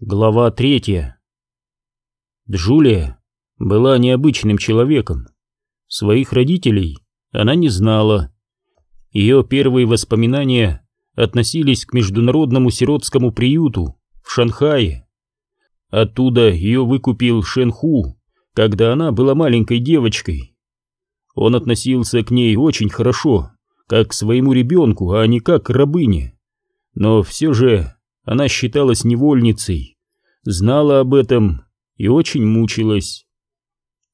Глава третья. Джулия была необычным человеком. Своих родителей она не знала. Ее первые воспоминания относились к международному сиротскому приюту в Шанхае. Оттуда ее выкупил Шенху, когда она была маленькой девочкой. Он относился к ней очень хорошо, как к своему ребенку, а не как к рабыне. Но все же она считалась невольницей, знала об этом и очень мучилась.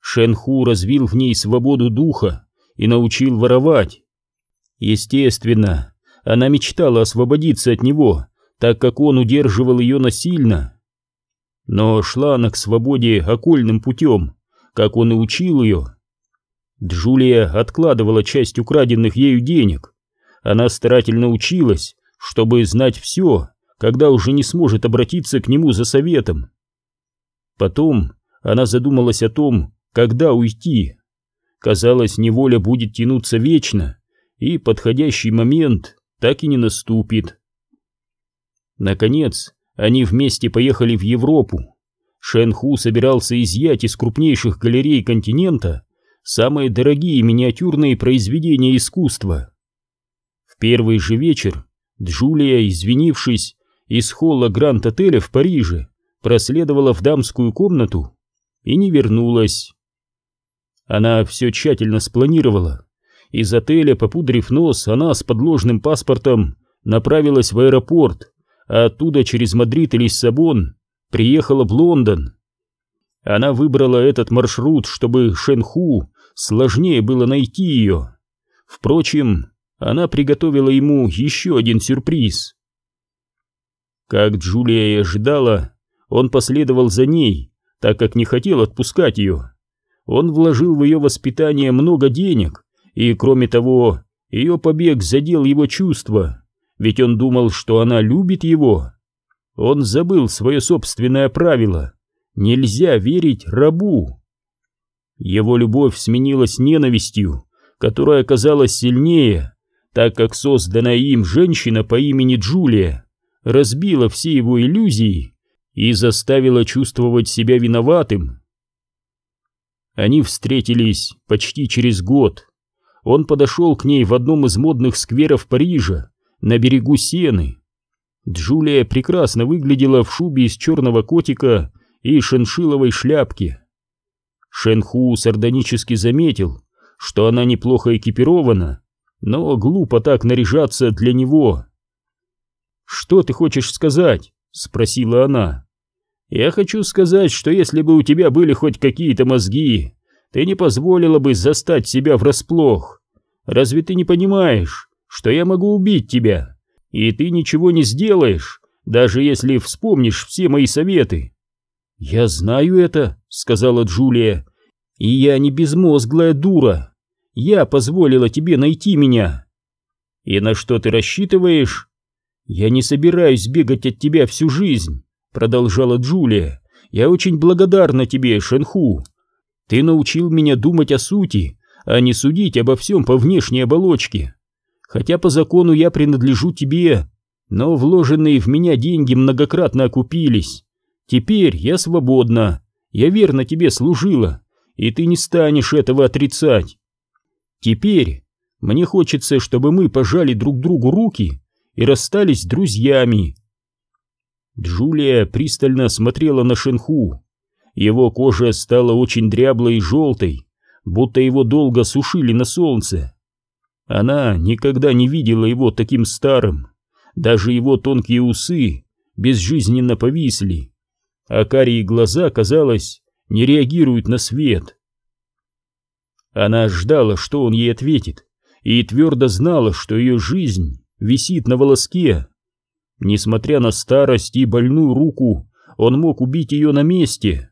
Шенху развил в ней свободу духа и научил воровать. Естественно, она мечтала освободиться от него, так как он удерживал ее насильно. Но шла она к свободе окольным путем, как он и учил ее. Джулия откладывала часть украденных ею денег. Она старательно училась, чтобы знать все когда уже не сможет обратиться к нему за советом. Потом она задумалась о том, когда уйти. Казалось, неволя будет тянуться вечно, и подходящий момент так и не наступит. Наконец, они вместе поехали в Европу. Шенху собирался изъять из крупнейших галерей континента самые дорогие миниатюрные произведения искусства. В первый же вечер Джулия, извинившись, из холла Гранд-отеля в Париже проследовала в дамскую комнату и не вернулась. Она все тщательно спланировала. Из отеля, попудрив нос, она с подложным паспортом направилась в аэропорт, а оттуда через Мадрид и Лиссабон приехала в Лондон. Она выбрала этот маршрут, чтобы Шенху сложнее было найти ее. Впрочем, она приготовила ему еще один сюрприз. Как Джулия и ожидала, он последовал за ней, так как не хотел отпускать ее. Он вложил в ее воспитание много денег, и, кроме того, ее побег задел его чувства, ведь он думал, что она любит его. Он забыл свое собственное правило — нельзя верить рабу. Его любовь сменилась ненавистью, которая оказалась сильнее, так как созданная им женщина по имени Джулия разбила все его иллюзии и заставила чувствовать себя виноватым. Они встретились почти через год. Он подошел к ней в одном из модных скверов Парижа, на берегу Сены. Джулия прекрасно выглядела в шубе из черного котика и шиншиловой шляпке. Шенху сардонически заметил, что она неплохо экипирована, но глупо так наряжаться для него. «Что ты хочешь сказать?» — спросила она. «Я хочу сказать, что если бы у тебя были хоть какие-то мозги, ты не позволила бы застать себя врасплох. Разве ты не понимаешь, что я могу убить тебя, и ты ничего не сделаешь, даже если вспомнишь все мои советы?» «Я знаю это», — сказала Джулия, — «и я не безмозглая дура. Я позволила тебе найти меня». «И на что ты рассчитываешь?» «Я не собираюсь бегать от тебя всю жизнь», — продолжала Джулия. «Я очень благодарна тебе, Шенху. Ты научил меня думать о сути, а не судить обо всем по внешней оболочке. Хотя по закону я принадлежу тебе, но вложенные в меня деньги многократно окупились. Теперь я свободна, я верно тебе служила, и ты не станешь этого отрицать. Теперь мне хочется, чтобы мы пожали друг другу руки» и расстались друзьями. Джулия пристально смотрела на Шенху. Его кожа стала очень дряблой и желтой, будто его долго сушили на солнце. Она никогда не видела его таким старым. Даже его тонкие усы безжизненно повисли, а карие глаза, казалось, не реагируют на свет. Она ждала, что он ей ответит, и твердо знала, что ее жизнь висит на волоске. Несмотря на старость и больную руку, он мог убить ее на месте.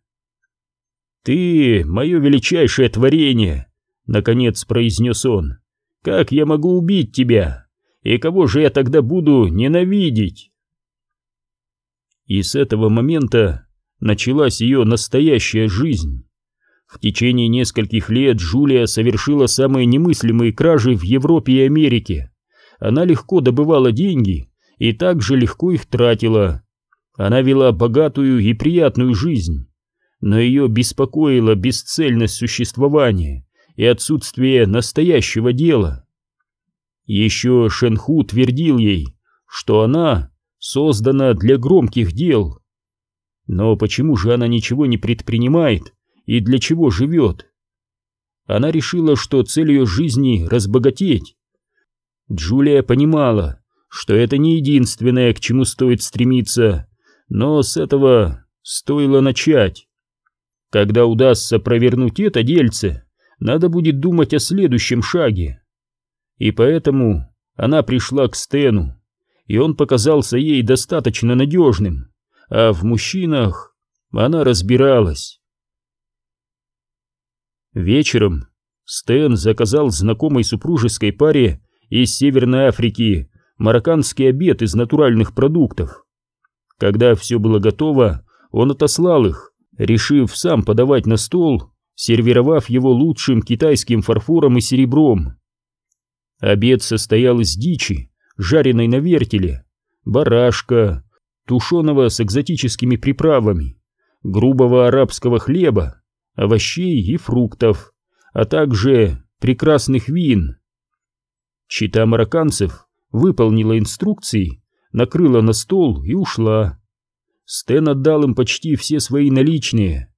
«Ты — мое величайшее творение!» — наконец произнес он. «Как я могу убить тебя? И кого же я тогда буду ненавидеть?» И с этого момента началась ее настоящая жизнь. В течение нескольких лет Джулия совершила самые немыслимые кражи в Европе и Америке она легко добывала деньги и также легко их тратила. Она вела богатую и приятную жизнь, но ее беспокоила бесцельность существования и отсутствие настоящего дела. Еще Шенху твердил ей, что она создана для громких дел. Но почему же она ничего не предпринимает и для чего живет? Она решила, что цель ее жизни — разбогатеть. Джулия понимала, что это не единственное, к чему стоит стремиться, но с этого стоило начать. Когда удастся провернуть это дельце, надо будет думать о следующем шаге. И поэтому она пришла к Стену, и он показался ей достаточно надежным, а в мужчинах она разбиралась. Вечером Стэн заказал знакомой супружеской паре из Северной Африки марокканский обед из натуральных продуктов. Когда все было готово, он отослал их, решив сам подавать на стол, сервировав его лучшим китайским фарфором и серебром. Обед состоял из дичи, жареной на вертеле, барашка, тушеного с экзотическими приправами, грубого арабского хлеба, овощей и фруктов, а также прекрасных вин. Чита марокканцев выполнила инструкции, накрыла на стол и ушла. Стэн отдал им почти все свои наличные.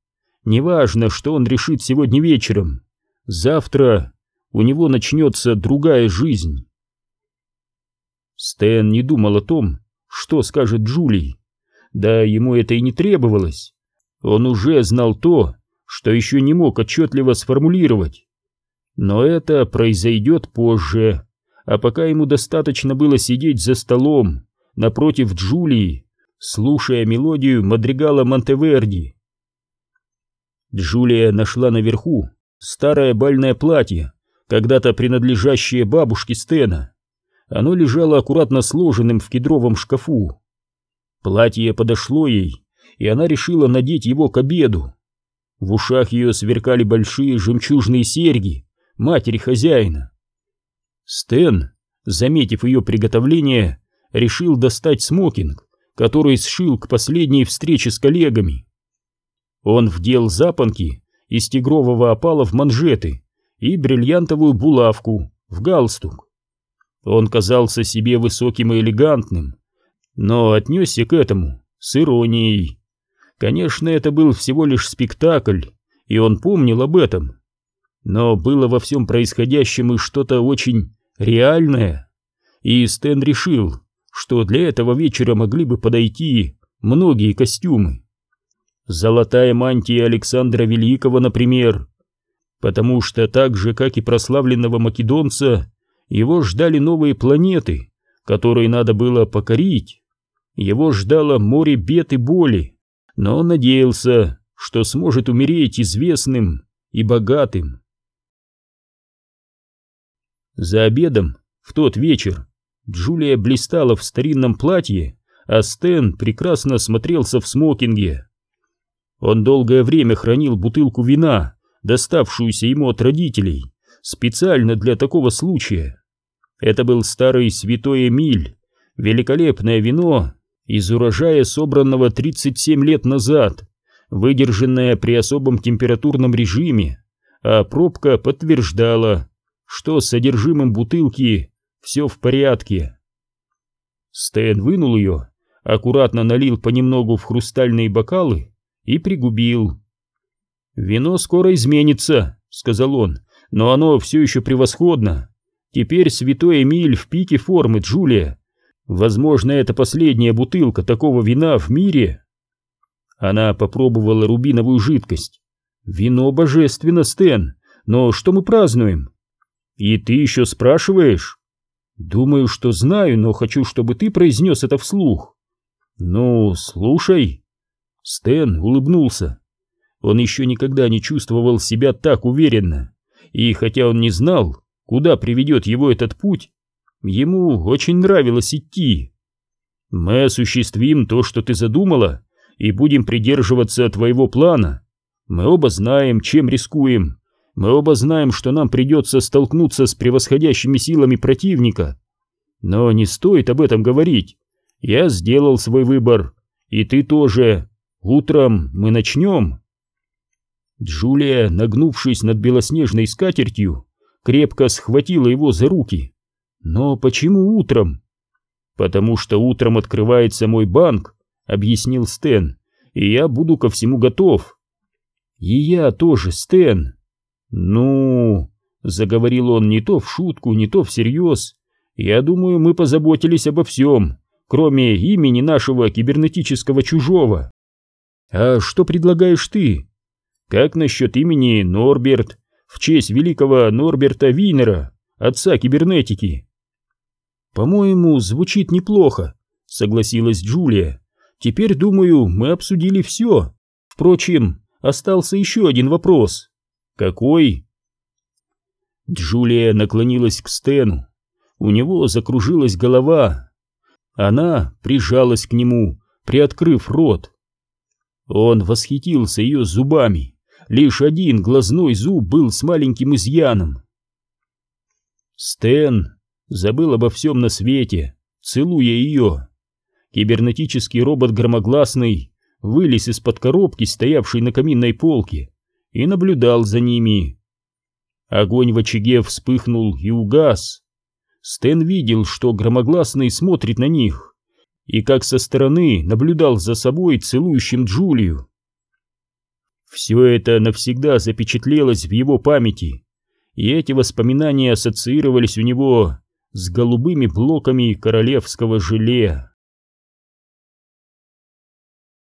Неважно, что он решит сегодня вечером. Завтра у него начнется другая жизнь. Стэн не думал о том, что скажет Джулий. Да ему это и не требовалось. Он уже знал то, что еще не мог отчетливо сформулировать. Но это произойдет позже, а пока ему достаточно было сидеть за столом напротив Джулии, слушая мелодию мадригала Монтеверди. Джулия нашла наверху старое бальное платье, когда-то принадлежащее бабушке Стена. Оно лежало аккуратно сложенным в кедровом шкафу. Платье подошло ей, и она решила надеть его к обеду. В ушах ее сверкали большие жемчужные серьги матери хозяина. Стэн, заметив ее приготовление, решил достать смокинг, который сшил к последней встрече с коллегами. Он вдел запонки из тигрового опала в манжеты и бриллиантовую булавку в галстук. Он казался себе высоким и элегантным, но отнесся к этому с иронией. Конечно, это был всего лишь спектакль, и он помнил об этом. Но было во всем происходящем и что-то очень реальное. И Стэн решил, что для этого вечера могли бы подойти многие костюмы. Золотая мантия Александра Великого, например, потому что так же, как и прославленного македонца, его ждали новые планеты, которые надо было покорить. Его ждало море бед и боли, но он надеялся, что сможет умереть известным и богатым. За обедом в тот вечер Джулия блистала в старинном платье, а Стэн прекрасно смотрелся в смокинге. Он долгое время хранил бутылку вина, доставшуюся ему от родителей, специально для такого случая. Это был старый святой Эмиль, великолепное вино из урожая, собранного 37 лет назад, выдержанное при особом температурном режиме, а пробка подтверждала, что с содержимым бутылки все в порядке. Стэн вынул ее, аккуратно налил понемногу в хрустальные бокалы и пригубил. «Вино скоро изменится», — сказал он, — «но оно все еще превосходно. Теперь святой Эмиль в пике формы, Джулия. Возможно, это последняя бутылка такого вина в мире. Она попробовала рубиновую жидкость. Вино божественно, Стэн, но что мы празднуем? И ты еще спрашиваешь? Думаю, что знаю, но хочу, чтобы ты произнес это вслух. Ну, слушай. Стэн улыбнулся. Он еще никогда не чувствовал себя так уверенно. И хотя он не знал, куда приведет его этот путь, ему очень нравилось идти. Мы осуществим то, что ты задумала, и будем придерживаться твоего плана. Мы оба знаем, чем рискуем. Мы оба знаем, что нам придется столкнуться с превосходящими силами противника. Но не стоит об этом говорить. Я сделал свой выбор, И ты тоже. Утром мы начнем. Джулия, нагнувшись над белоснежной скатертью, крепко схватила его за руки. Но почему утром? Потому что утром открывается мой банк, объяснил Стэн, и я буду ко всему готов. И я тоже, Стэн. Ну, заговорил он не то в шутку, не то всерьез. Я думаю, мы позаботились обо всем, кроме имени нашего кибернетического чужого. А что предлагаешь ты? Как насчет имени Норберт, в честь великого Норберта Винера, отца кибернетики? По-моему, звучит неплохо, согласилась Джулия. Теперь, думаю, мы обсудили все. Впрочем, остался еще один вопрос. Какой? Джулия наклонилась к Стэну. У него закружилась голова. Она прижалась к нему, приоткрыв рот. Он восхитился ее зубами. Лишь один глазной зуб был с маленьким изъяном. Стэн забыл обо всем на свете, целуя ее. Кибернетический робот громогласный вылез из-под коробки, стоявшей на каминной полке, и наблюдал за ними. Огонь в очаге вспыхнул и угас. Стэн видел, что громогласный смотрит на них и как со стороны наблюдал за собой целующим Джулию. Все это навсегда запечатлелось в его памяти, и эти воспоминания ассоциировались у него с голубыми блоками королевского желе.